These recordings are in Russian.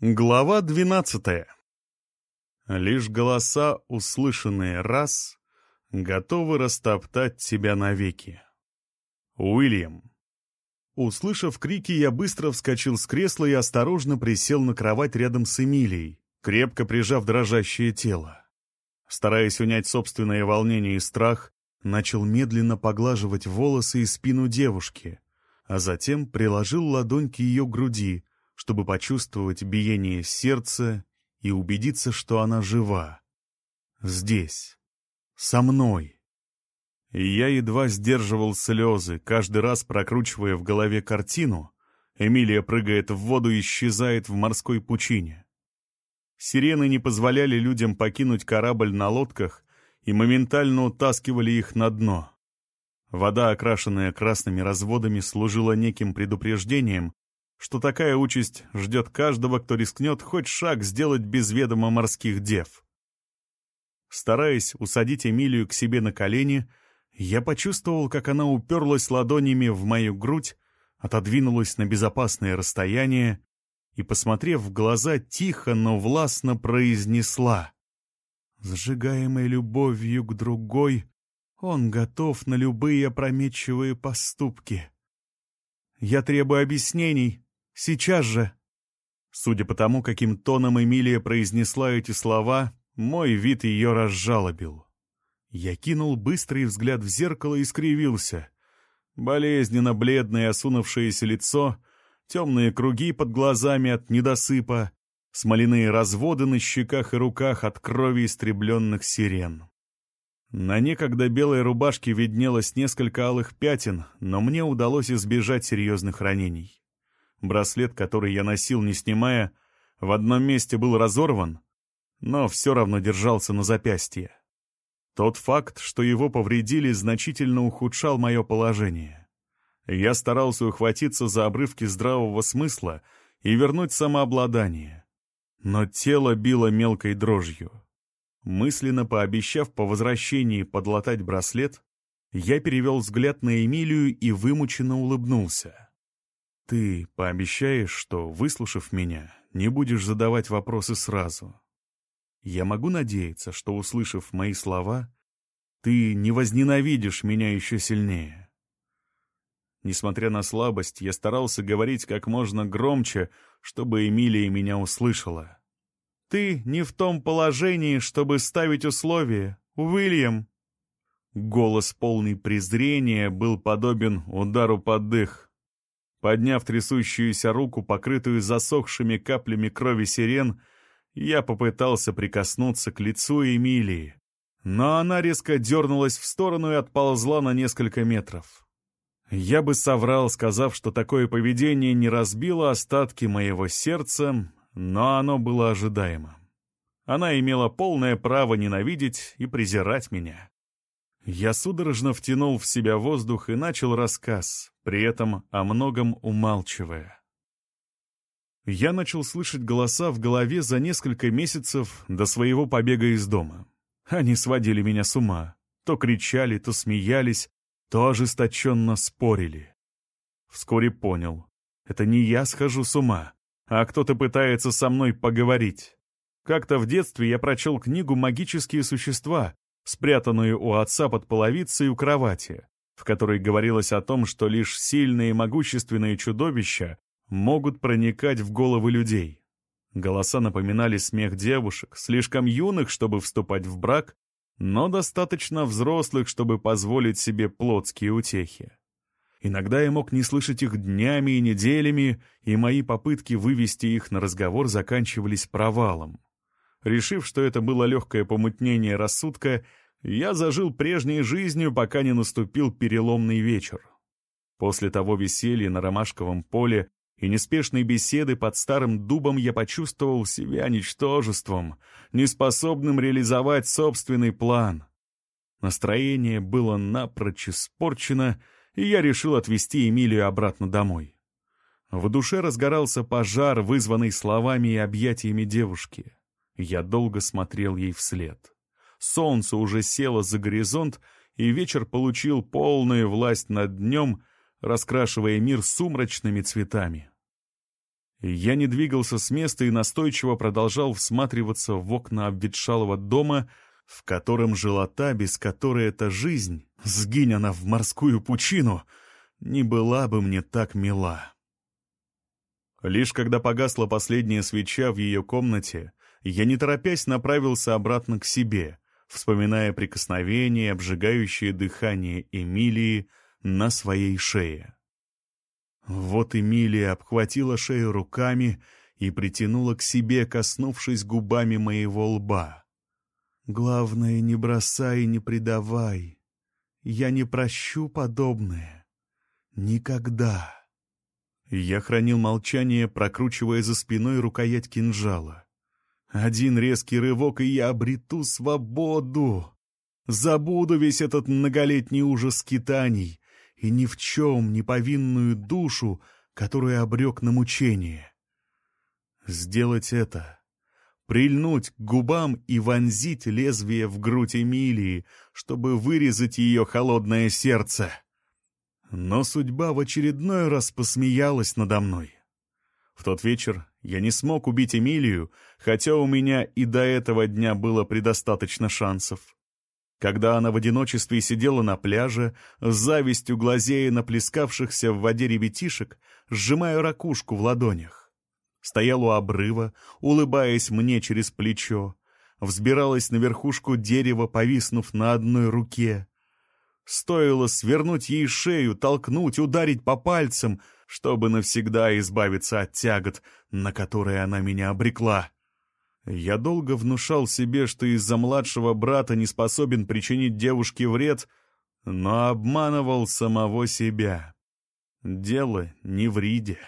Глава двенадцатая. Лишь голоса, услышанные раз, готовы растоптать тебя навеки. Уильям. Услышав крики, я быстро вскочил с кресла и осторожно присел на кровать рядом с Эмилией, крепко прижав дрожащее тело. Стараясь унять собственное волнение и страх, начал медленно поглаживать волосы и спину девушки, а затем приложил ладонь к ее груди, чтобы почувствовать биение сердца и убедиться, что она жива. Здесь. Со мной. И я едва сдерживал слезы, каждый раз прокручивая в голове картину. Эмилия прыгает в воду и исчезает в морской пучине. Сирены не позволяли людям покинуть корабль на лодках и моментально утаскивали их на дно. Вода, окрашенная красными разводами, служила неким предупреждением, что такая участь ждет каждого, кто рискнет хоть шаг сделать без ведома морских дев. Стараясь усадить Эмилию к себе на колени, я почувствовал, как она уперлась ладонями в мою грудь, отодвинулась на безопасное расстояние и, посмотрев в глаза, тихо, но властно произнесла. Сжигаемой любовью к другой, он готов на любые опрометчивые поступки. Я требую объяснений, Сейчас же!» Судя по тому, каким тоном Эмилия произнесла эти слова, мой вид ее разжалобил. Я кинул быстрый взгляд в зеркало и скривился. Болезненно бледное осунувшееся лицо, темные круги под глазами от недосыпа, смоляные разводы на щеках и руках от крови истребленных сирен. На некогда белой рубашке виднелось несколько алых пятен, но мне удалось избежать серьезных ранений. Браслет, который я носил, не снимая, в одном месте был разорван, но все равно держался на запястье. Тот факт, что его повредили, значительно ухудшал мое положение. Я старался ухватиться за обрывки здравого смысла и вернуть самообладание. Но тело било мелкой дрожью. Мысленно пообещав по возвращении подлатать браслет, я перевел взгляд на Эмилию и вымученно улыбнулся. Ты пообещаешь, что, выслушав меня, не будешь задавать вопросы сразу. Я могу надеяться, что, услышав мои слова, ты не возненавидишь меня еще сильнее. Несмотря на слабость, я старался говорить как можно громче, чтобы Эмилия меня услышала. «Ты не в том положении, чтобы ставить условия, Уильям!» Голос полный презрения был подобен удару под дых. Подняв трясущуюся руку, покрытую засохшими каплями крови сирен, я попытался прикоснуться к лицу Эмилии, но она резко дернулась в сторону и отползла на несколько метров. Я бы соврал, сказав, что такое поведение не разбило остатки моего сердца, но оно было ожидаемо. Она имела полное право ненавидеть и презирать меня. Я судорожно втянул в себя воздух и начал рассказ, при этом о многом умалчивая. Я начал слышать голоса в голове за несколько месяцев до своего побега из дома. Они сводили меня с ума. То кричали, то смеялись, то ожесточенно спорили. Вскоре понял. Это не я схожу с ума, а кто-то пытается со мной поговорить. Как-то в детстве я прочел книгу «Магические существа», спрятанную у отца под половицей у кровати, в которой говорилось о том, что лишь сильные и могущественные чудовища могут проникать в головы людей. Голоса напоминали смех девушек, слишком юных, чтобы вступать в брак, но достаточно взрослых, чтобы позволить себе плотские утехи. Иногда я мог не слышать их днями и неделями, и мои попытки вывести их на разговор заканчивались провалом. Решив, что это было легкое помутнение рассудка, я зажил прежней жизнью, пока не наступил переломный вечер. После того веселья на ромашковом поле и неспешной беседы под старым дубом я почувствовал себя ничтожеством, неспособным реализовать собственный план. Настроение было напрочь испорчено, и я решил отвезти Эмилию обратно домой. В душе разгорался пожар, вызванный словами и объятиями девушки. Я долго смотрел ей вслед. Солнце уже село за горизонт, и вечер получил полную власть над днем, раскрашивая мир сумрачными цветами. Я не двигался с места и настойчиво продолжал всматриваться в окна обветшалого дома, в котором жила та, без которой эта жизнь, сгинь она в морскую пучину, не была бы мне так мила. Лишь когда погасла последняя свеча в ее комнате, я не торопясь направился обратно к себе, вспоминая прикосновение, обжигающее дыхание Эмилии на своей шее. Вот Эмилия обхватила шею руками и притянула к себе, коснувшись губами моего лба. «Главное, не бросай и не предавай. Я не прощу подобное. Никогда». Я хранил молчание, прокручивая за спиной рукоять кинжала. Один резкий рывок, и я обрету свободу. Забуду весь этот многолетний ужас скитаний и ни в чем не повинную душу, которую обрек на мучение. Сделать это, прильнуть к губам и вонзить лезвие в грудь Эмилии, чтобы вырезать ее холодное сердце — но судьба в очередной раз посмеялась надо мной. В тот вечер я не смог убить Эмилию, хотя у меня и до этого дня было предостаточно шансов. Когда она в одиночестве сидела на пляже, с завистью глазея на плескавшихся в воде ребятишек, сжимая ракушку в ладонях. Стоял у обрыва, улыбаясь мне через плечо, взбиралась на верхушку дерева, повиснув на одной руке, Стоило свернуть ей шею, толкнуть, ударить по пальцам, чтобы навсегда избавиться от тягот, на которые она меня обрекла. Я долго внушал себе, что из-за младшего брата не способен причинить девушке вред, но обманывал самого себя. Дело не в Риде.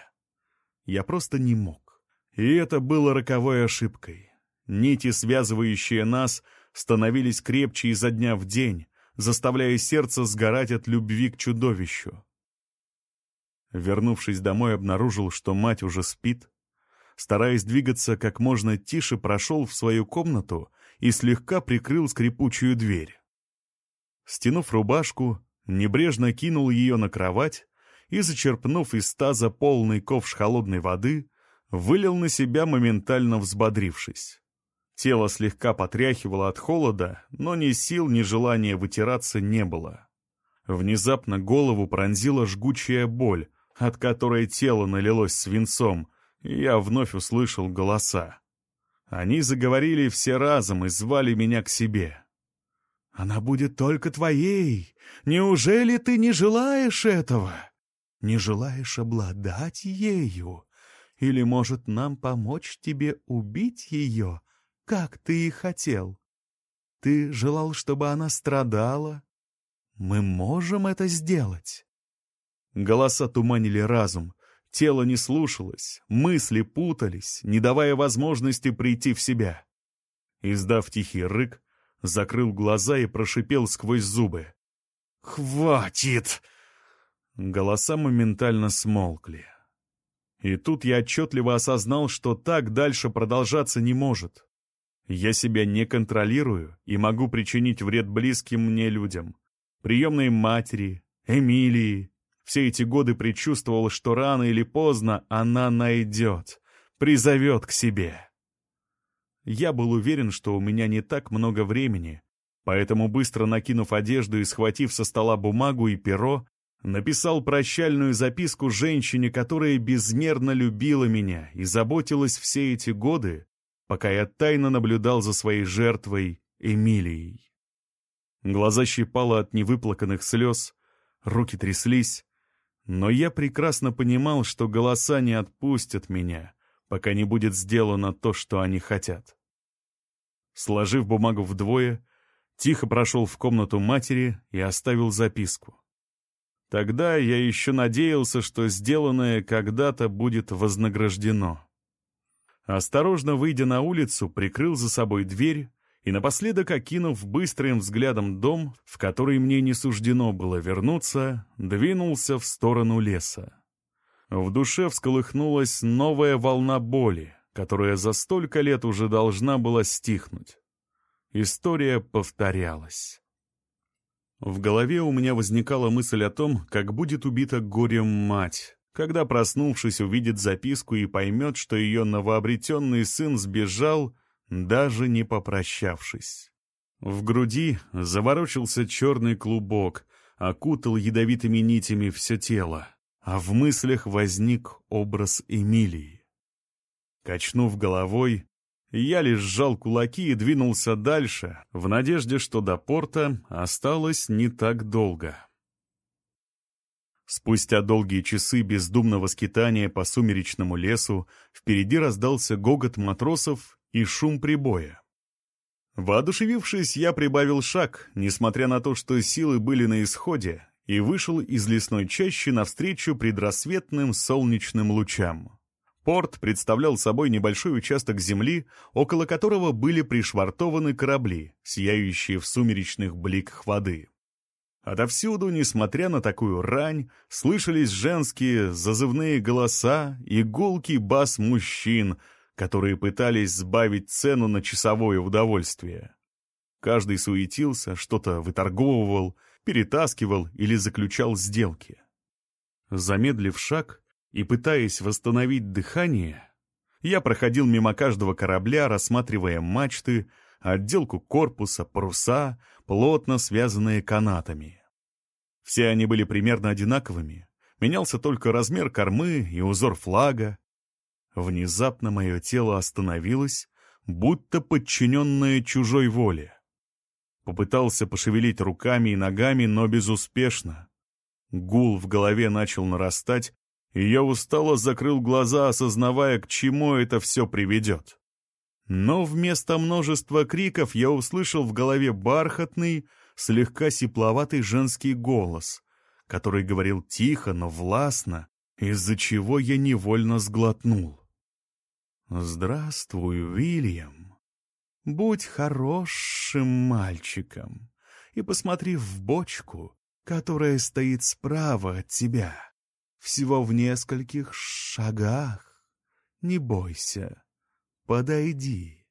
Я просто не мог. И это было роковой ошибкой. Нити, связывающие нас, становились крепче изо дня в день, заставляя сердце сгорать от любви к чудовищу. Вернувшись домой, обнаружил, что мать уже спит. Стараясь двигаться как можно тише, прошел в свою комнату и слегка прикрыл скрипучую дверь. Стянув рубашку, небрежно кинул ее на кровать и, зачерпнув из таза полный ковш холодной воды, вылил на себя, моментально взбодрившись. Тело слегка потряхивало от холода, но ни сил, ни желания вытираться не было. Внезапно голову пронзила жгучая боль, от которой тело налилось свинцом, и я вновь услышал голоса. Они заговорили все разом и звали меня к себе. «Она будет только твоей! Неужели ты не желаешь этого? Не желаешь обладать ею? Или, может, нам помочь тебе убить ее?» как ты и хотел. Ты желал, чтобы она страдала? Мы можем это сделать. Голоса туманили разум, тело не слушалось, мысли путались, не давая возможности прийти в себя. Издав тихий рык, закрыл глаза и прошипел сквозь зубы. «Хватит!» Голоса моментально смолкли. И тут я отчетливо осознал, что так дальше продолжаться не может. Я себя не контролирую и могу причинить вред близким мне людям. Приемной матери, Эмилии. Все эти годы предчувствовал, что рано или поздно она найдет, призовет к себе. Я был уверен, что у меня не так много времени, поэтому, быстро накинув одежду и схватив со стола бумагу и перо, написал прощальную записку женщине, которая безмерно любила меня и заботилась все эти годы пока я тайно наблюдал за своей жертвой Эмилией. Глаза щипало от невыплаканных слез, руки тряслись, но я прекрасно понимал, что голоса не отпустят меня, пока не будет сделано то, что они хотят. Сложив бумагу вдвое, тихо прошел в комнату матери и оставил записку. Тогда я еще надеялся, что сделанное когда-то будет вознаграждено. Осторожно выйдя на улицу, прикрыл за собой дверь и напоследок, окинув быстрым взглядом дом, в который мне не суждено было вернуться, двинулся в сторону леса. В душе всколыхнулась новая волна боли, которая за столько лет уже должна была стихнуть. История повторялась. В голове у меня возникала мысль о том, как будет убита горем мать, когда, проснувшись, увидит записку и поймет, что ее новообретенный сын сбежал, даже не попрощавшись. В груди заворочился черный клубок, окутал ядовитыми нитями все тело, а в мыслях возник образ Эмилии. Качнув головой, я лишь сжал кулаки и двинулся дальше, в надежде, что до порта осталось не так долго. Спустя долгие часы бездумного скитания по сумеречному лесу впереди раздался гогот матросов и шум прибоя. Воодушевившись, я прибавил шаг, несмотря на то, что силы были на исходе, и вышел из лесной чащи навстречу предрассветным солнечным лучам. Порт представлял собой небольшой участок земли, около которого были пришвартованы корабли, сияющие в сумеречных бликах воды. Отовсюду, несмотря на такую рань, слышались женские зазывные голоса и гулкий бас мужчин, которые пытались сбавить цену на часовое удовольствие. Каждый суетился, что-то выторговывал, перетаскивал или заключал сделки. Замедлив шаг и пытаясь восстановить дыхание, я проходил мимо каждого корабля, рассматривая мачты, отделку корпуса, паруса, плотно связанные канатами. Все они были примерно одинаковыми, менялся только размер кормы и узор флага. Внезапно мое тело остановилось, будто подчиненное чужой воле. Попытался пошевелить руками и ногами, но безуспешно. Гул в голове начал нарастать, и я устало закрыл глаза, осознавая, к чему это все приведет. Но вместо множества криков я услышал в голове бархатный, слегка сипловатый женский голос, который говорил тихо, но властно, из-за чего я невольно сглотнул. «Здравствуй, Уильям. Будь хорошим мальчиком и посмотри в бочку, которая стоит справа от тебя, всего в нескольких шагах. Не бойся, подойди».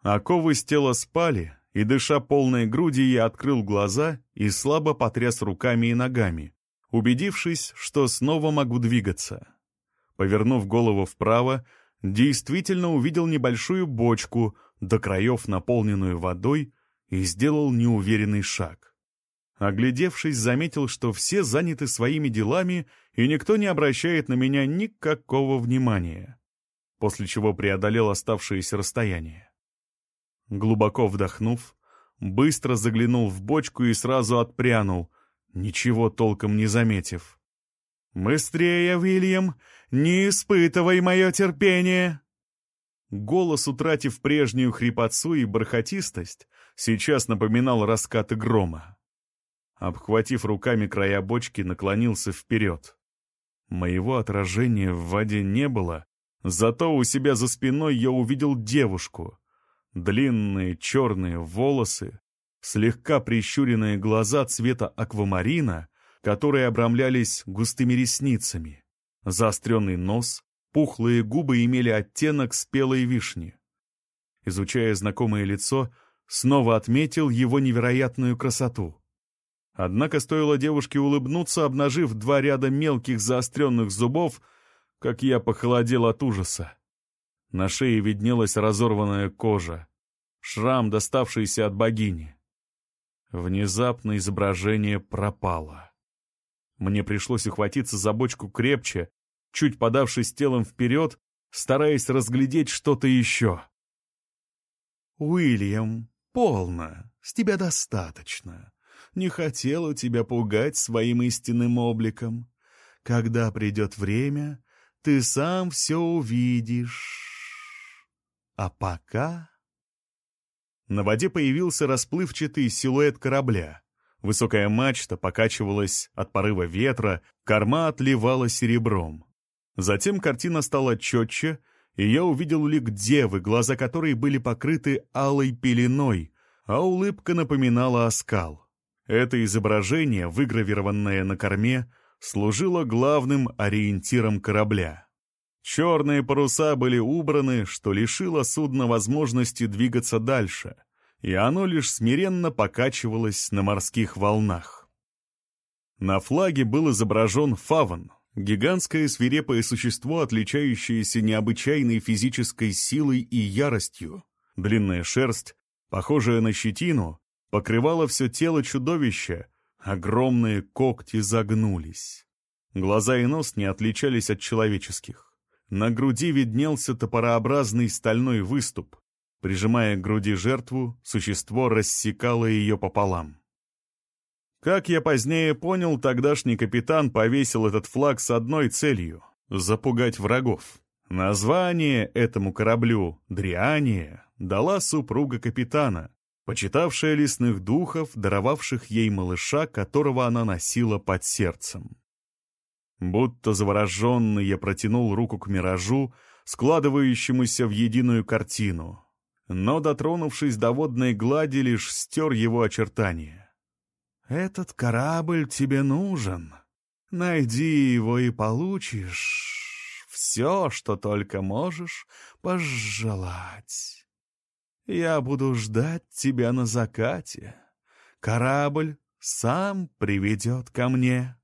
Оковы с тела спали, и, дыша полной груди, я открыл глаза и слабо потряс руками и ногами, убедившись, что снова могу двигаться. Повернув голову вправо, действительно увидел небольшую бочку, до краев наполненную водой, и сделал неуверенный шаг. Оглядевшись, заметил, что все заняты своими делами, и никто не обращает на меня никакого внимания, после чего преодолел оставшееся расстояние. Глубоко вдохнув, быстро заглянул в бочку и сразу отпрянул, ничего толком не заметив. «Быстрее, Уильям! Не испытывай мое терпение!» Голос, утратив прежнюю хрипотцу и бархатистость, сейчас напоминал раскаты грома. Обхватив руками края бочки, наклонился вперед. Моего отражения в воде не было, зато у себя за спиной я увидел девушку, Длинные черные волосы, слегка прищуренные глаза цвета аквамарина, которые обрамлялись густыми ресницами, заостренный нос, пухлые губы имели оттенок спелой вишни. Изучая знакомое лицо, снова отметил его невероятную красоту. Однако стоило девушке улыбнуться, обнажив два ряда мелких заостренных зубов, как я похолодел от ужаса. На шее виднелась разорванная кожа, шрам, доставшийся от богини. Внезапно изображение пропало. Мне пришлось ухватиться за бочку крепче, чуть подавшись телом вперед, стараясь разглядеть что-то еще. «Уильям, полно, с тебя достаточно. Не хотела тебя пугать своим истинным обликом. Когда придет время, ты сам все увидишь». А пока... На воде появился расплывчатый силуэт корабля. Высокая мачта покачивалась от порыва ветра, корма отливала серебром. Затем картина стала четче, и я увидел лик девы, глаза которой были покрыты алой пеленой, а улыбка напоминала оскал. Это изображение, выгравированное на корме, служило главным ориентиром корабля. Черные паруса были убраны, что лишило судна возможности двигаться дальше, и оно лишь смиренно покачивалось на морских волнах. На флаге был изображен фаван, Гигантское свирепое существо, отличающееся необычайной физической силой и яростью. Длинная шерсть, похожая на щетину, покрывала все тело чудовища, огромные когти загнулись. Глаза и нос не отличались от человеческих. На груди виднелся топорообразный стальной выступ. Прижимая к груди жертву, существо рассекало ее пополам. Как я позднее понял, тогдашний капитан повесил этот флаг с одной целью — запугать врагов. Название этому кораблю «Дриания» дала супруга капитана, почитавшая лесных духов, даровавших ей малыша, которого она носила под сердцем. Будто завороженный я протянул руку к миражу, складывающемуся в единую картину, но, дотронувшись до водной глади, лишь стер его очертания. «Этот корабль тебе нужен. Найди его и получишь все, что только можешь пожелать. Я буду ждать тебя на закате. Корабль сам приведет ко мне».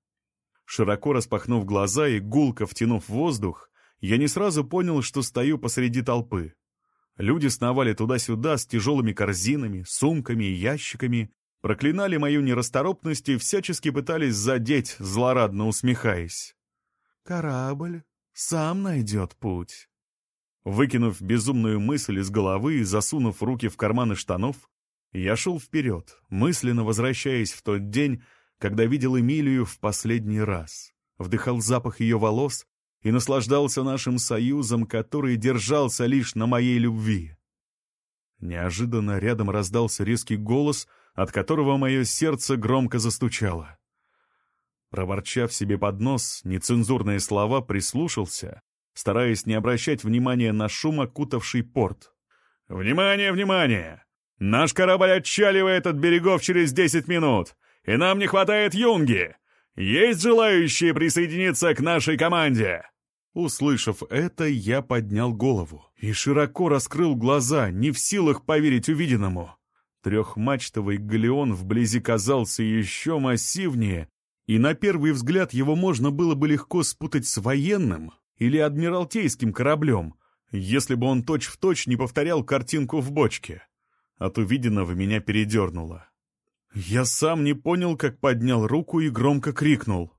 Широко распахнув глаза и гулко втянув воздух, я не сразу понял, что стою посреди толпы. Люди сновали туда-сюда с тяжелыми корзинами, сумками и ящиками, проклинали мою нерасторопность и всячески пытались задеть, злорадно усмехаясь. «Корабль сам найдет путь». Выкинув безумную мысль из головы и засунув руки в карманы штанов, я шел вперед, мысленно возвращаясь в тот день, когда видел Эмилию в последний раз, вдыхал запах ее волос и наслаждался нашим союзом, который держался лишь на моей любви. Неожиданно рядом раздался резкий голос, от которого мое сердце громко застучало. Проворчав себе под нос нецензурные слова, прислушался, стараясь не обращать внимания на шум, окутавший порт. «Внимание, внимание! Наш корабль отчаливает от берегов через десять минут! и нам не хватает юнги. Есть желающие присоединиться к нашей команде?» Услышав это, я поднял голову и широко раскрыл глаза, не в силах поверить увиденному. Трехмачтовый галеон вблизи казался еще массивнее, и на первый взгляд его можно было бы легко спутать с военным или адмиралтейским кораблем, если бы он точь-в-точь точь не повторял картинку в бочке. От увиденного меня передернуло. Я сам не понял, как поднял руку и громко крикнул.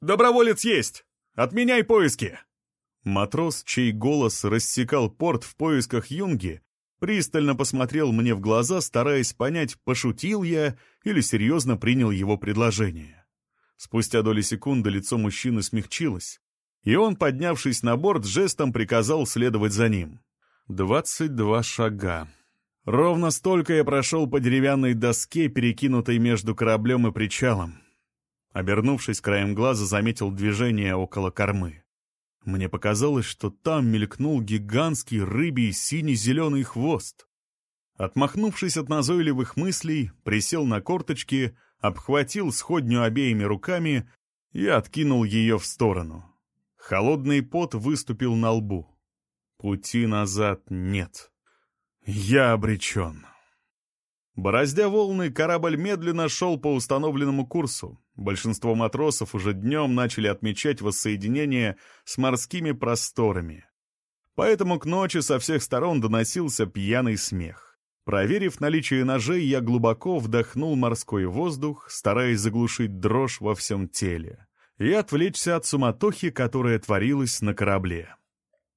«Доброволец есть! Отменяй поиски!» Матрос, чей голос рассекал порт в поисках юнги, пристально посмотрел мне в глаза, стараясь понять, пошутил я или серьезно принял его предложение. Спустя доли секунды лицо мужчины смягчилось, и он, поднявшись на борт, жестом приказал следовать за ним. Двадцать два шага. Ровно столько я прошел по деревянной доске, перекинутой между кораблем и причалом. Обернувшись краем глаза, заметил движение около кормы. Мне показалось, что там мелькнул гигантский рыбий синий-зеленый хвост. Отмахнувшись от назойливых мыслей, присел на корточки, обхватил сходню обеими руками и откинул ее в сторону. Холодный пот выступил на лбу. Пути назад нет. Я обречен. Бороздя волны, корабль медленно шел по установленному курсу. Большинство матросов уже днем начали отмечать воссоединение с морскими просторами. Поэтому к ночи со всех сторон доносился пьяный смех. Проверив наличие ножей, я глубоко вдохнул морской воздух, стараясь заглушить дрожь во всем теле и отвлечься от суматохи, которая творилась на корабле.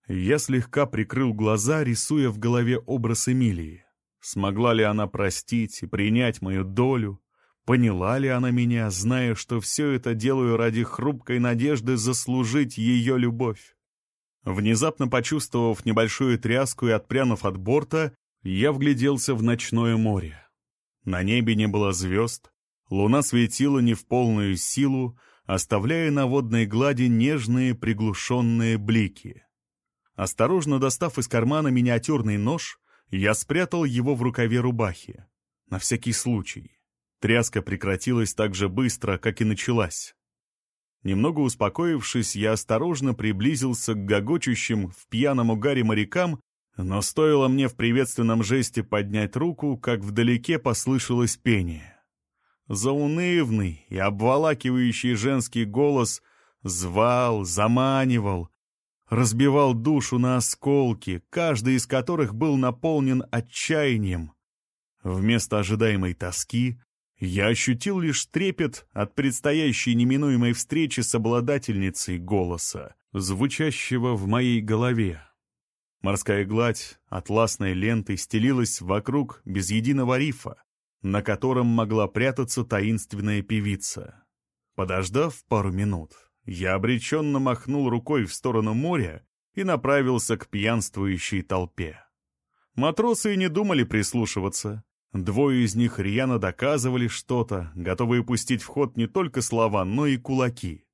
Я слегка прикрыл глаза, рисуя в голове образ Эмилии. Смогла ли она простить и принять мою долю? Поняла ли она меня, зная, что все это делаю ради хрупкой надежды заслужить ее любовь? Внезапно почувствовав небольшую тряску и отпрянув от борта, я вгляделся в ночное море. На небе не было звезд, луна светила не в полную силу, оставляя на водной глади нежные приглушенные блики. Осторожно достав из кармана миниатюрный нож, я спрятал его в рукаве рубахи. На всякий случай. Тряска прекратилась так же быстро, как и началась. Немного успокоившись, я осторожно приблизился к гогочущим в пьяном угаре морякам, но стоило мне в приветственном жесте поднять руку, как вдалеке послышалось пение. Заунывный и обволакивающий женский голос Звал, заманивал, разбивал душу на осколки, каждый из которых был наполнен отчаянием. Вместо ожидаемой тоски я ощутил лишь трепет от предстоящей неминуемой встречи с обладательницей голоса, звучащего в моей голове. Морская гладь атласной лентой стелилась вокруг без единого рифа, на котором могла прятаться таинственная певица. Подождав пару минут, я обреченно махнул рукой в сторону моря и направился к пьянствующей толпе. Матросы и не думали прислушиваться. Двое из них рьяно доказывали что-то, готовые пустить в ход не только слова, но и кулаки.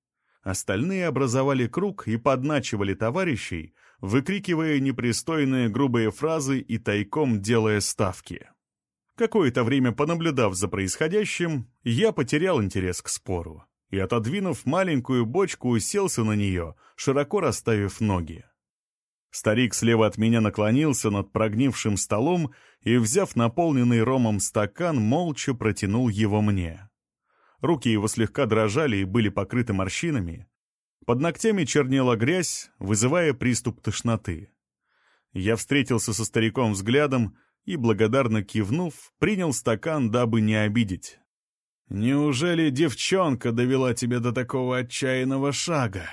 Остальные образовали круг и подначивали товарищей, выкрикивая непристойные грубые фразы и тайком делая ставки. Какое-то время понаблюдав за происходящим, я потерял интерес к спору и, отодвинув маленькую бочку, уселся на нее, широко расставив ноги. Старик слева от меня наклонился над прогнившим столом и, взяв наполненный ромом стакан, молча протянул его мне. Руки его слегка дрожали и были покрыты морщинами. Под ногтями чернела грязь, вызывая приступ тошноты. Я встретился со стариком взглядом и, благодарно кивнув, принял стакан, дабы не обидеть. «Неужели девчонка довела тебя до такого отчаянного шага?»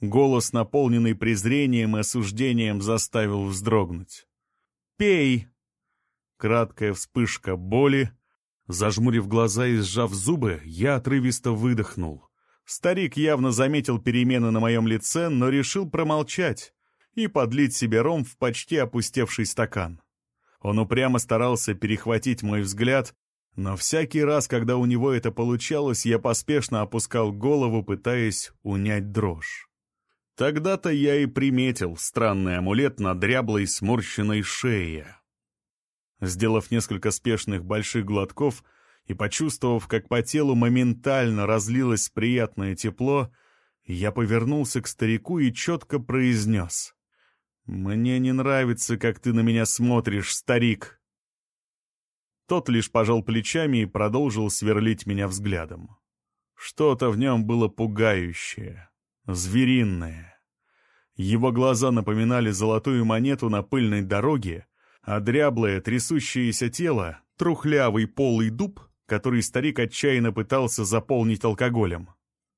Голос, наполненный презрением и осуждением, заставил вздрогнуть. «Пей!» Краткая вспышка боли. Зажмурив глаза и сжав зубы, я отрывисто выдохнул. Старик явно заметил перемены на моем лице, но решил промолчать и подлить себе ром в почти опустевший стакан. Он упрямо старался перехватить мой взгляд, но всякий раз, когда у него это получалось, я поспешно опускал голову, пытаясь унять дрожь. Тогда-то я и приметил странный амулет на дряблой сморщенной шее. Сделав несколько спешных больших глотков и почувствовав, как по телу моментально разлилось приятное тепло, я повернулся к старику и четко произнес. «Мне не нравится, как ты на меня смотришь, старик!» Тот лишь пожал плечами и продолжил сверлить меня взглядом. Что-то в нем было пугающее, звериное. Его глаза напоминали золотую монету на пыльной дороге, а дряблое, трясущееся тело — трухлявый полый дуб, который старик отчаянно пытался заполнить алкоголем.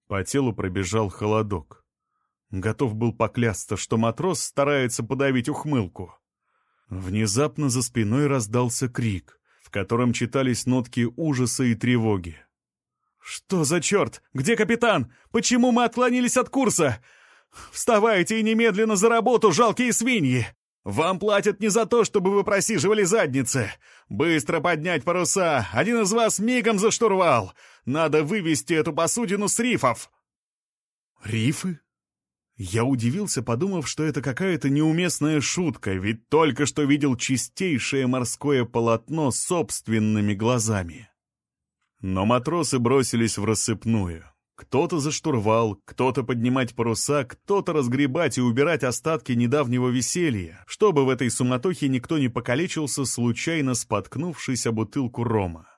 По телу пробежал холодок. Готов был поклясться, что матрос старается подавить ухмылку. Внезапно за спиной раздался крик котором читались нотки ужаса и тревоги. «Что за черт? Где капитан? Почему мы отклонились от курса? Вставайте и немедленно за работу, жалкие свиньи! Вам платят не за то, чтобы вы просиживали задницы. Быстро поднять паруса, один из вас мигом за штурвал. Надо вывести эту посудину с рифов!» «Рифы?» Я удивился, подумав, что это какая-то неуместная шутка, ведь только что видел чистейшее морское полотно собственными глазами. Но матросы бросились в рассыпную. Кто-то за штурвал, кто-то поднимать паруса, кто-то разгребать и убирать остатки недавнего веселья, чтобы в этой суматохе никто не покалечился, случайно споткнувшись о бутылку рома.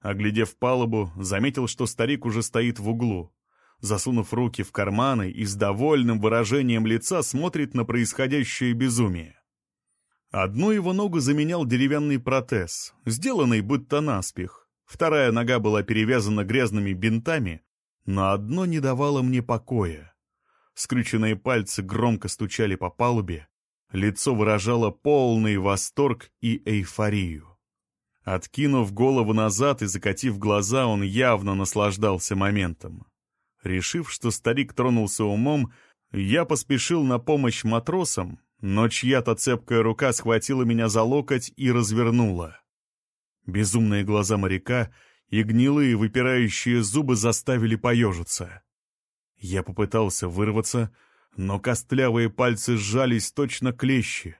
Оглядев палубу, заметил, что старик уже стоит в углу засунув руки в карманы и с довольным выражением лица смотрит на происходящее безумие. Одну его ногу заменял деревянный протез, сделанный будто наспех. Вторая нога была перевязана грязными бинтами, но одно не давало мне покоя. Скрюченные пальцы громко стучали по палубе, лицо выражало полный восторг и эйфорию. Откинув голову назад и закатив глаза, он явно наслаждался моментом. Решив, что старик тронулся умом, я поспешил на помощь матросам, но чья-то цепкая рука схватила меня за локоть и развернула. Безумные глаза моряка и гнилые выпирающие зубы заставили поежиться. Я попытался вырваться, но костлявые пальцы сжались точно клещи.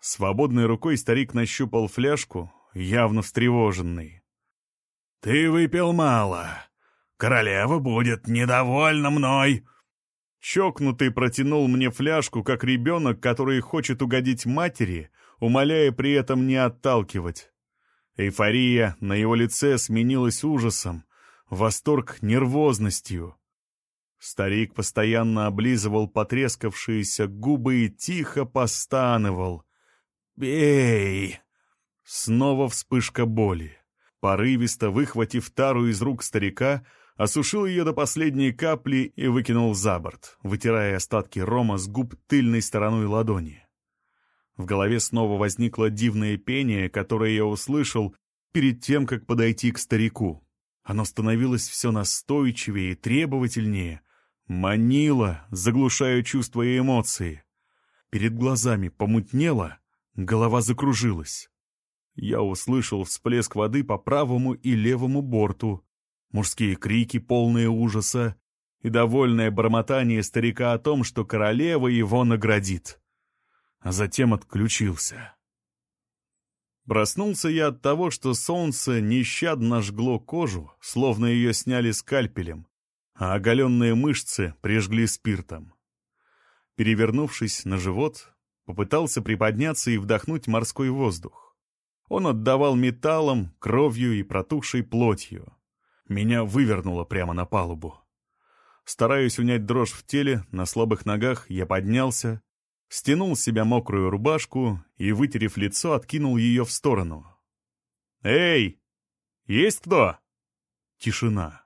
Свободной рукой старик нащупал фляжку, явно встревоженный. «Ты выпил мало», Королева будет недовольна мной!» Чокнутый протянул мне фляжку, как ребенок, который хочет угодить матери, умоляя при этом не отталкивать. Эйфория на его лице сменилась ужасом, восторг — нервозностью. Старик постоянно облизывал потрескавшиеся губы и тихо постановал. «Бей!» Снова вспышка боли. Порывисто выхватив тару из рук старика, осушил ее до последней капли и выкинул за борт, вытирая остатки рома с губ тыльной стороной ладони. В голове снова возникло дивное пение, которое я услышал перед тем, как подойти к старику. Оно становилось все настойчивее и требовательнее, манило, заглушая чувства и эмоции. Перед глазами помутнело, голова закружилась. Я услышал всплеск воды по правому и левому борту, мужские крики, полные ужаса, и довольное бормотание старика о том, что королева его наградит. А затем отключился. Проснулся я от того, что солнце нещадно жгло кожу, словно ее сняли скальпелем, а оголенные мышцы прижгли спиртом. Перевернувшись на живот, попытался приподняться и вдохнуть морской воздух. Он отдавал металлом, кровью и протухшей плотью. Меня вывернуло прямо на палубу. Стараясь унять дрожь в теле, на слабых ногах я поднялся, стянул с себя мокрую рубашку и, вытерев лицо, откинул ее в сторону. «Эй! Есть кто?» Тишина.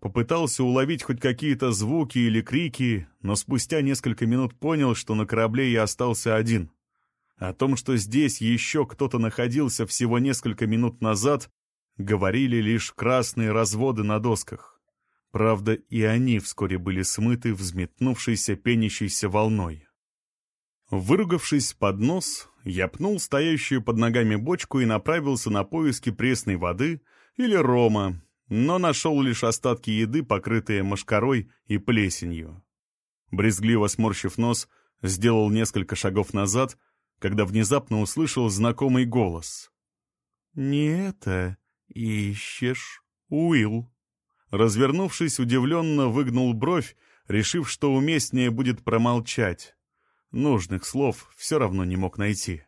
Попытался уловить хоть какие-то звуки или крики, но спустя несколько минут понял, что на корабле я остался один. О том, что здесь еще кто-то находился всего несколько минут назад, говорили лишь красные разводы на досках. Правда, и они вскоре были смыты взметнувшейся пенящейся волной. Выругавшись под нос, я пнул стоящую под ногами бочку и направился на поиски пресной воды или рома, но нашел лишь остатки еды, покрытые мошкарой и плесенью. Брезгливо сморщив нос, сделал несколько шагов назад, когда внезапно услышал знакомый голос. «Не это ищешь, Уилл?» Развернувшись, удивленно выгнул бровь, решив, что уместнее будет промолчать. Нужных слов все равно не мог найти.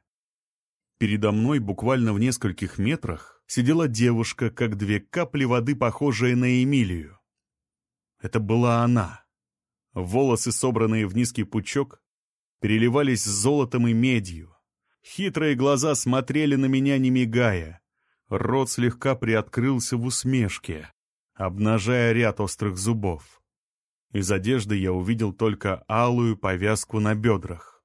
Передо мной, буквально в нескольких метрах, сидела девушка, как две капли воды, похожая на Эмилию. Это была она. Волосы, собранные в низкий пучок, переливались золотом и медью. Хитрые глаза смотрели на меня, не мигая. Рот слегка приоткрылся в усмешке, обнажая ряд острых зубов. Из одежды я увидел только алую повязку на бедрах.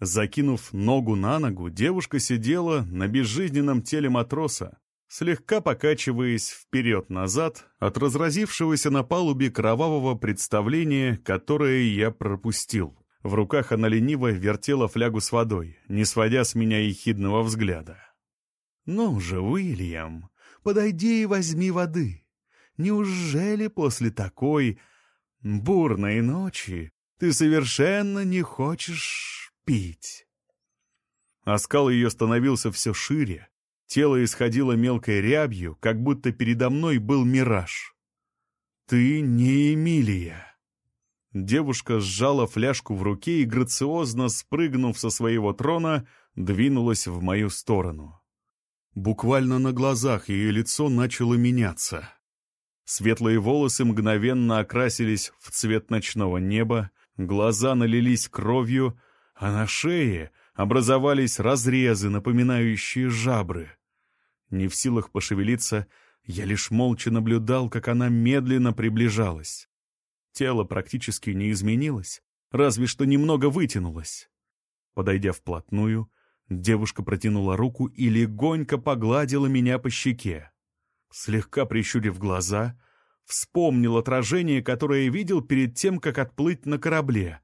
Закинув ногу на ногу, девушка сидела на безжизненном теле матроса, слегка покачиваясь вперед-назад от разразившегося на палубе кровавого представления, которое я пропустил. В руках она лениво вертела флягу с водой, не сводя с меня ехидного взгляда. «Ну же, Уильям, подойди и возьми воды. Неужели после такой бурной ночи ты совершенно не хочешь пить. Оскал ее становился все шире, тело исходило мелкой рябью, как будто передо мной был мираж. «Ты не Эмилия!» Девушка сжала фляжку в руке и, грациозно спрыгнув со своего трона, двинулась в мою сторону. Буквально на глазах ее лицо начало меняться. Светлые волосы мгновенно окрасились в цвет ночного неба, глаза налились кровью, а на шее образовались разрезы, напоминающие жабры. Не в силах пошевелиться, я лишь молча наблюдал, как она медленно приближалась. Тело практически не изменилось, разве что немного вытянулось. Подойдя вплотную, девушка протянула руку и легонько погладила меня по щеке слегка прищурив глаза, вспомнил отражение, которое видел перед тем, как отплыть на корабле,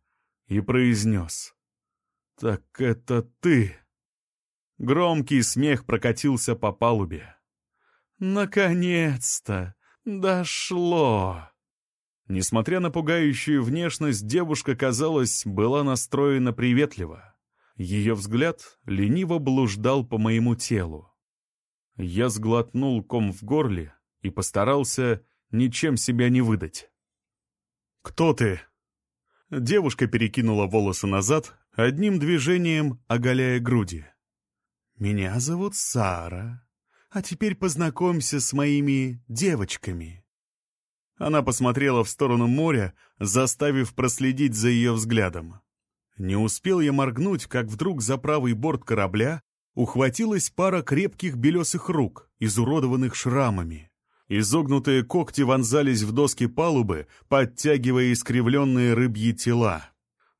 и произнес. «Так это ты!» Громкий смех прокатился по палубе. «Наконец-то! Дошло!» Несмотря на пугающую внешность, девушка, казалось, была настроена приветливо. Ее взгляд лениво блуждал по моему телу. Я сглотнул ком в горле и постарался ничем себя не выдать. «Кто ты?» Девушка перекинула волосы назад, одним движением оголяя груди. «Меня зовут Сара, а теперь познакомься с моими девочками». Она посмотрела в сторону моря, заставив проследить за ее взглядом. Не успел я моргнуть, как вдруг за правый борт корабля ухватилась пара крепких белесых рук, изуродованных шрамами. Изогнутые когти вонзались в доски палубы, подтягивая искривленные рыбьи тела.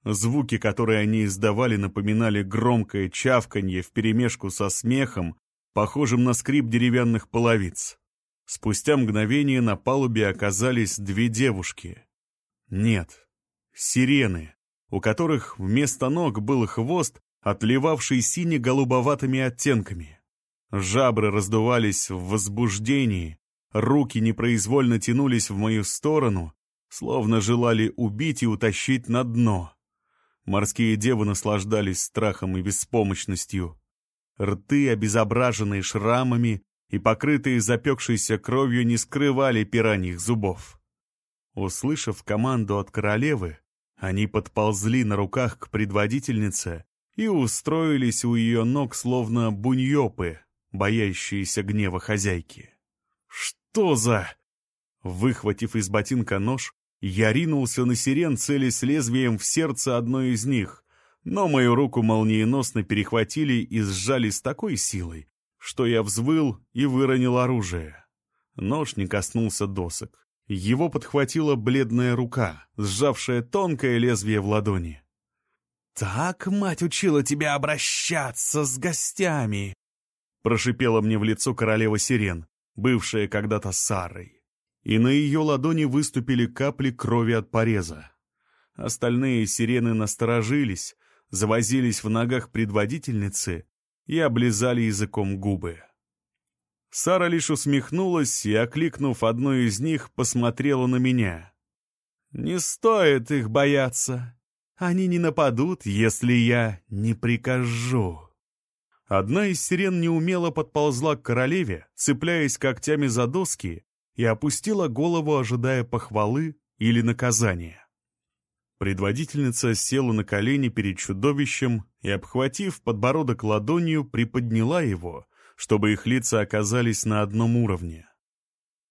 Звуки, которые они издавали, напоминали громкое чавканье вперемешку со смехом, похожим на скрип деревянных половиц. Спустя мгновение на палубе оказались две девушки. Нет, сирены, у которых вместо ног был хвост, отливавший сине-голубоватыми оттенками. Жабры раздувались в возбуждении, руки непроизвольно тянулись в мою сторону, словно желали убить и утащить на дно. Морские девы наслаждались страхом и беспомощностью. Рты, обезображенные шрамами и покрытые запекшейся кровью, не скрывали пираньих зубов. Услышав команду от королевы, они подползли на руках к предводительнице и устроились у ее ног, словно буньопы, боящиеся гнева хозяйки. «Что за...» Выхватив из ботинка нож, я ринулся на сирен, целясь лезвием в сердце одной из них, но мою руку молниеносно перехватили и сжали с такой силой, что я взвыл и выронил оружие. Нож не коснулся досок. Его подхватила бледная рука, сжавшая тонкое лезвие в ладони. «Так мать учила тебя обращаться с гостями!» Прошипела мне в лицо королева сирен, бывшая когда-то Сарой. И на ее ладони выступили капли крови от пореза. Остальные сирены насторожились, завозились в ногах предводительницы и облизали языком губы. Сара лишь усмехнулась и, окликнув одну из них, посмотрела на меня. «Не стоит их бояться. Они не нападут, если я не прикажу. Одна из сирен неумело подползла к королеве, цепляясь когтями за доски, и опустила голову, ожидая похвалы или наказания. Предводительница села на колени перед чудовищем и, обхватив подбородок ладонью, приподняла его, чтобы их лица оказались на одном уровне.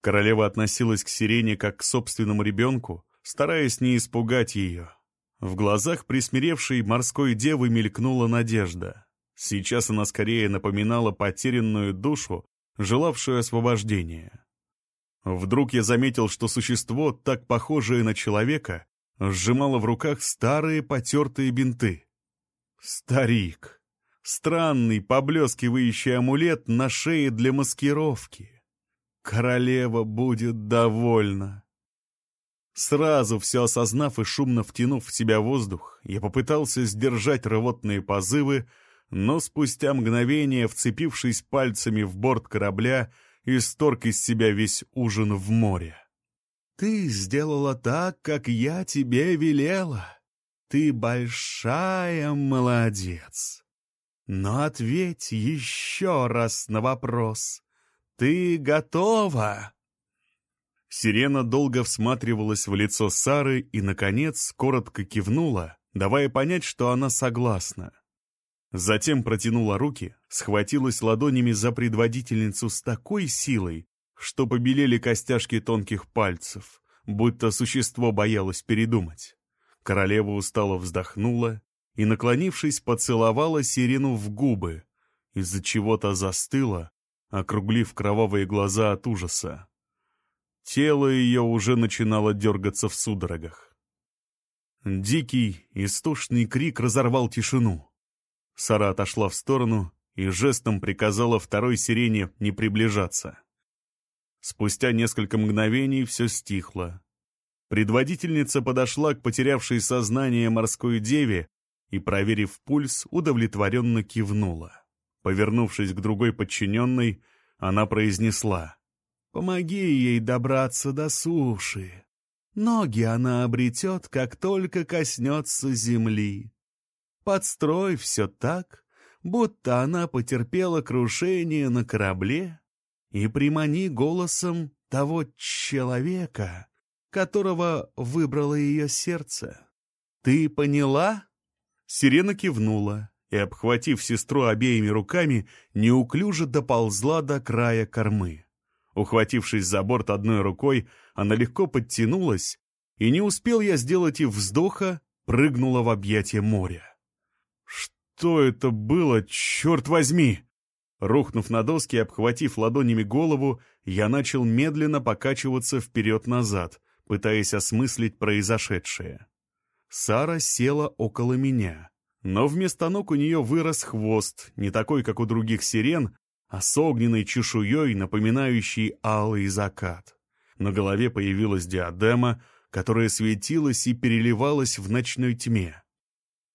Королева относилась к сирене как к собственному ребенку, стараясь не испугать ее. В глазах присмиревшей морской девы мелькнула надежда. Сейчас она скорее напоминала потерянную душу, желавшую освобождения. Вдруг я заметил, что существо, так похожее на человека, сжимало в руках старые потертые бинты. Старик. Странный, поблескивающий амулет на шее для маскировки. Королева будет довольна. Сразу все осознав и шумно втянув в себя воздух, я попытался сдержать рвотные позывы, но спустя мгновение, вцепившись пальцами в борт корабля, исторг из себя весь ужин в море. «Ты сделала так, как я тебе велела. Ты большая молодец. Но ответь еще раз на вопрос. Ты готова?» Сирена долго всматривалась в лицо Сары и, наконец, коротко кивнула, давая понять, что она согласна. Затем протянула руки, схватилась ладонями за предводительницу с такой силой, что побелели костяшки тонких пальцев, будто существо боялось передумать. Королева устало вздохнула и, наклонившись, поцеловала Сирену в губы, из-за чего-то застыла, округлив кровавые глаза от ужаса. Тело ее уже начинало дергаться в судорогах. Дикий, истошный крик разорвал тишину. Сара отошла в сторону и жестом приказала второй сирене не приближаться. Спустя несколько мгновений все стихло. Предводительница подошла к потерявшей сознание морской деве и, проверив пульс, удовлетворенно кивнула. Повернувшись к другой подчиненной, она произнесла — Помоги ей добраться до суши. Ноги она обретет, как только коснется земли. Подстрой все так, будто она потерпела крушение на корабле, и примани голосом того человека, которого выбрало ее сердце. Ты поняла? Сирена кивнула и, обхватив сестру обеими руками, неуклюже доползла до края кормы. Ухватившись за борт одной рукой, она легко подтянулась, и не успел я сделать и вздоха, прыгнула в объятия моря. Что это было, черт возьми? Рухнув на доски и обхватив ладонями голову, я начал медленно покачиваться вперед-назад, пытаясь осмыслить произошедшее. Сара села около меня, но вместо ног у нее вырос хвост, не такой, как у других сирен, а с огненной чешуей, напоминающей алый закат. На голове появилась диадема, которая светилась и переливалась в ночной тьме.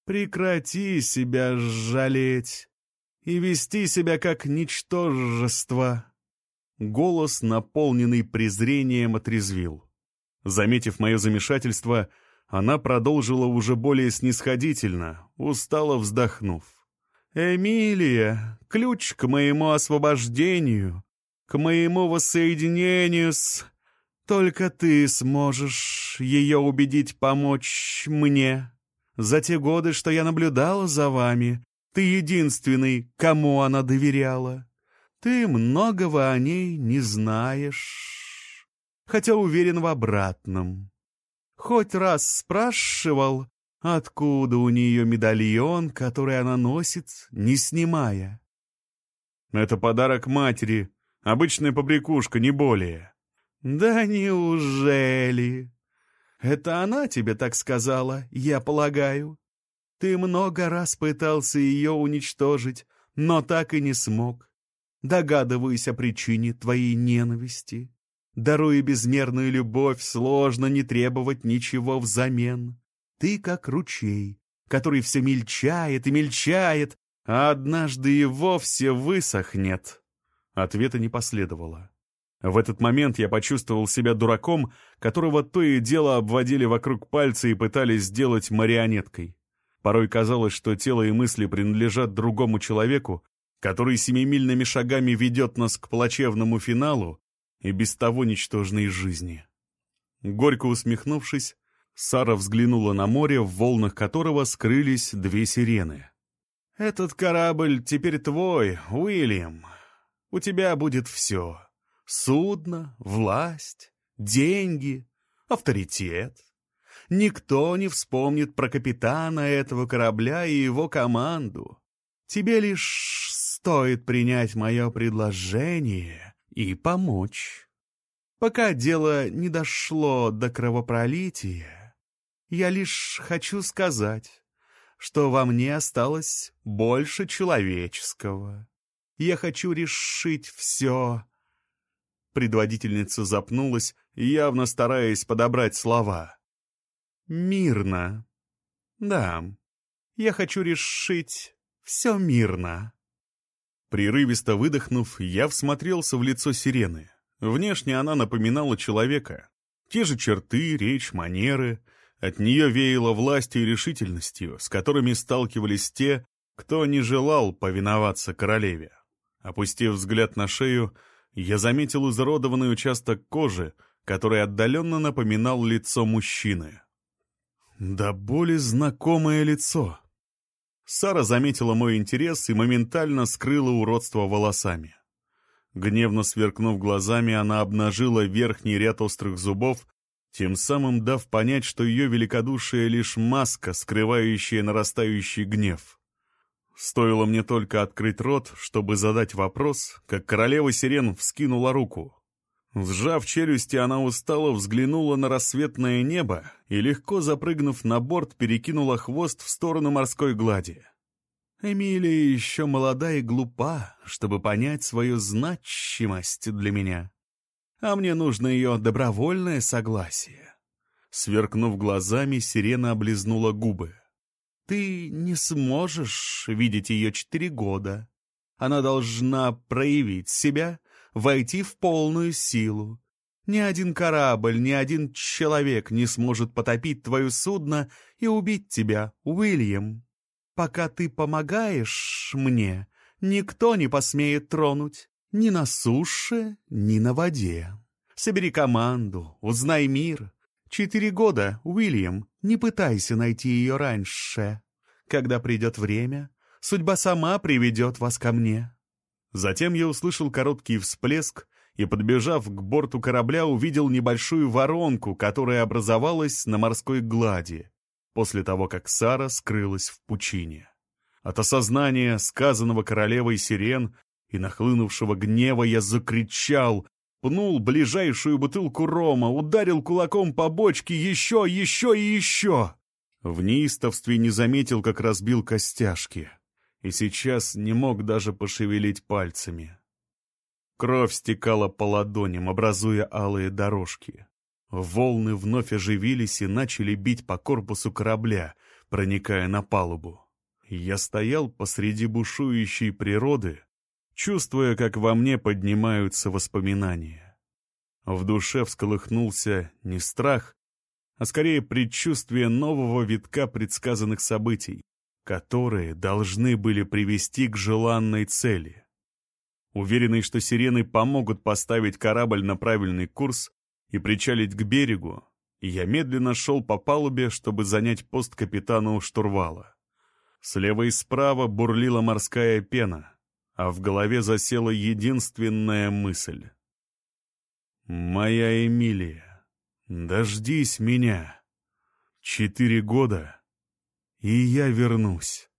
«Прекрати себя жалеть и вести себя как ничтожество!» Голос, наполненный презрением, отрезвил. Заметив мое замешательство, она продолжила уже более снисходительно, устало вздохнув. «Эмилия, ключ к моему освобождению, к моему воссоединению с... Только ты сможешь ее убедить помочь мне. За те годы, что я наблюдала за вами, ты единственный, кому она доверяла. Ты многого о ней не знаешь, хотя уверен в обратном. Хоть раз спрашивал, Откуда у нее медальон, который она носит, не снимая? Это подарок матери, обычная побрякушка, не более. Да неужели? Это она тебе так сказала, я полагаю. Ты много раз пытался ее уничтожить, но так и не смог. Догадываюсь о причине твоей ненависти. Даруя безмерную любовь, сложно не требовать ничего взамен. Ты как ручей, который все мельчает и мельчает, а однажды и вовсе высохнет. Ответа не последовало. В этот момент я почувствовал себя дураком, которого то и дело обводили вокруг пальца и пытались сделать марионеткой. Порой казалось, что тело и мысли принадлежат другому человеку, который семимильными шагами ведет нас к плачевному финалу и без того ничтожной жизни. Горько усмехнувшись, Сара взглянула на море, в волнах которого скрылись две сирены. «Этот корабль теперь твой, Уильям. У тебя будет все. Судно, власть, деньги, авторитет. Никто не вспомнит про капитана этого корабля и его команду. Тебе лишь стоит принять мое предложение и помочь. Пока дело не дошло до кровопролития, я лишь хочу сказать, что во мне осталось больше человеческого. Я хочу решить все. Предводительница запнулась, явно стараясь подобрать слова. Мирно. Да, я хочу решить все мирно. Прерывисто выдохнув, я всмотрелся в лицо сирены. Внешне она напоминала человека. Те же черты, речь, манеры — от нее веяло властью и решительностью, с которыми сталкивались те, кто не желал повиноваться королеве. Опустив взгляд на шею, я заметил изуродованный участок кожи, который отдаленно напоминал лицо мужчины. Да более знакомое лицо. Сара заметила мой интерес и моментально скрыла уродство волосами. Гневно сверкнув глазами, она обнажила верхний ряд острых зубов тем самым дав понять, что ее великодушие — лишь маска, скрывающая нарастающий гнев. Стоило мне только открыть рот, чтобы задать вопрос, как королева сирен вскинула руку. Сжав челюсти, она устало взглянула на рассветное небо и, легко запрыгнув на борт, перекинула хвост в сторону морской глади. Эмилия еще молода и глупа, чтобы понять свою значимость для меня а мне нужно ее добровольное согласие. Сверкнув глазами, сирена облизнула губы. Ты не сможешь видеть ее четыре года. Она должна проявить себя, войти в полную силу. Ни один корабль, ни один человек не сможет потопить твое судно и убить тебя, Уильям. Пока ты помогаешь мне, никто не посмеет тронуть. Ни на суше, ни на воде. Собери команду, узнай мир. Четыре года, Уильям, не пытайся найти ее раньше. Когда придет время, судьба сама приведет вас ко мне». Затем я услышал короткий всплеск и, подбежав к борту корабля, увидел небольшую воронку, которая образовалась на морской глади, после того, как Сара скрылась в пучине. От осознания сказанного королевой сирен и нахлынувшего гнева я закричал, пнул ближайшую бутылку рома, ударил кулаком по бочке еще, еще и еще. В неистовстве не заметил, как разбил костяшки, и сейчас не мог даже пошевелить пальцами. Кровь стекала по ладоням, образуя алые дорожки. Волны вновь оживились и начали бить по корпусу корабля, проникая на палубу. Я стоял посреди бушующей природы, чувствуя, как во мне поднимаются воспоминания. В душе всколыхнулся не страх, а скорее предчувствие нового витка предсказанных событий, которые должны были привести к желанной цели. Уверенный, что сирены помогут поставить корабль на правильный курс и причалить к берегу, я медленно шел по палубе, чтобы занять пост капитана у штурвала. Слева и справа бурлила морская пена, а в голове засела единственная мысль. «Моя Эмилия». Дождись меня. Четыре года, и я вернусь.